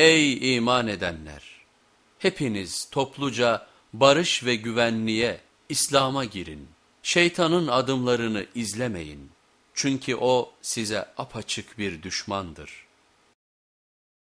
Ey iman edenler! Hepiniz topluca barış ve güvenliğe, İslam'a girin. Şeytanın adımlarını izlemeyin. Çünkü o size apaçık bir düşmandır.''